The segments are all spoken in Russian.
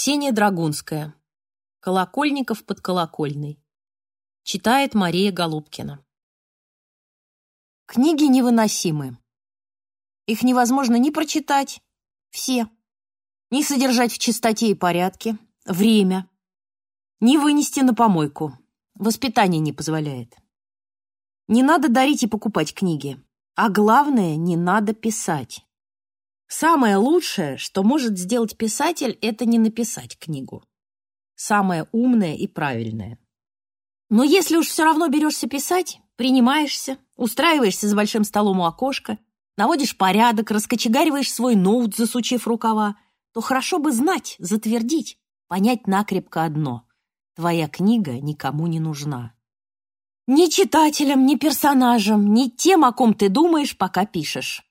Ксения Драгунская. Колокольников под колокольной. Читает Мария Голубкина. Книги невыносимы. Их невозможно ни прочитать, все, ни содержать в чистоте и порядке, время, ни вынести на помойку. Воспитание не позволяет. Не надо дарить и покупать книги. А главное, не надо писать. Самое лучшее, что может сделать писатель, это не написать книгу. Самое умное и правильное. Но если уж все равно берешься писать, принимаешься, устраиваешься за большим столом у окошка, наводишь порядок, раскочегариваешь свой ноут, засучив рукава, то хорошо бы знать, затвердить, понять накрепко одно. Твоя книга никому не нужна. Ни читателям, ни персонажам, ни тем, о ком ты думаешь, пока пишешь.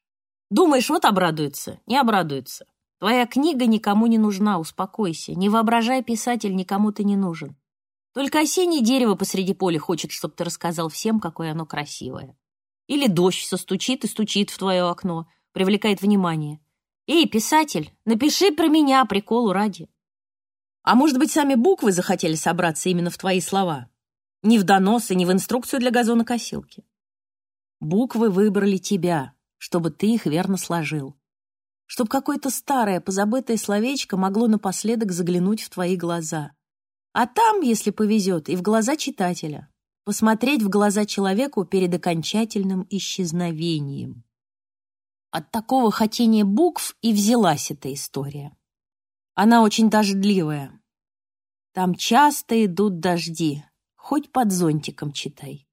Думаешь, вот обрадуется, не обрадуется. Твоя книга никому не нужна, успокойся. Не воображай, писатель, никому ты не нужен. Только осеннее дерево посреди поля хочет, чтобы ты рассказал всем, какое оно красивое. Или дождь состучит и стучит в твое окно, привлекает внимание. Эй, писатель, напиши про меня, приколу ради. А может быть, сами буквы захотели собраться именно в твои слова? Не в доносы, не в инструкцию для газонокосилки. Буквы выбрали тебя, чтобы ты их верно сложил. Чтоб какое-то старое, позабытое словечко могло напоследок заглянуть в твои глаза. А там, если повезет, и в глаза читателя. Посмотреть в глаза человеку перед окончательным исчезновением. От такого хотения букв и взялась эта история. Она очень дождливая. Там часто идут дожди, хоть под зонтиком читай.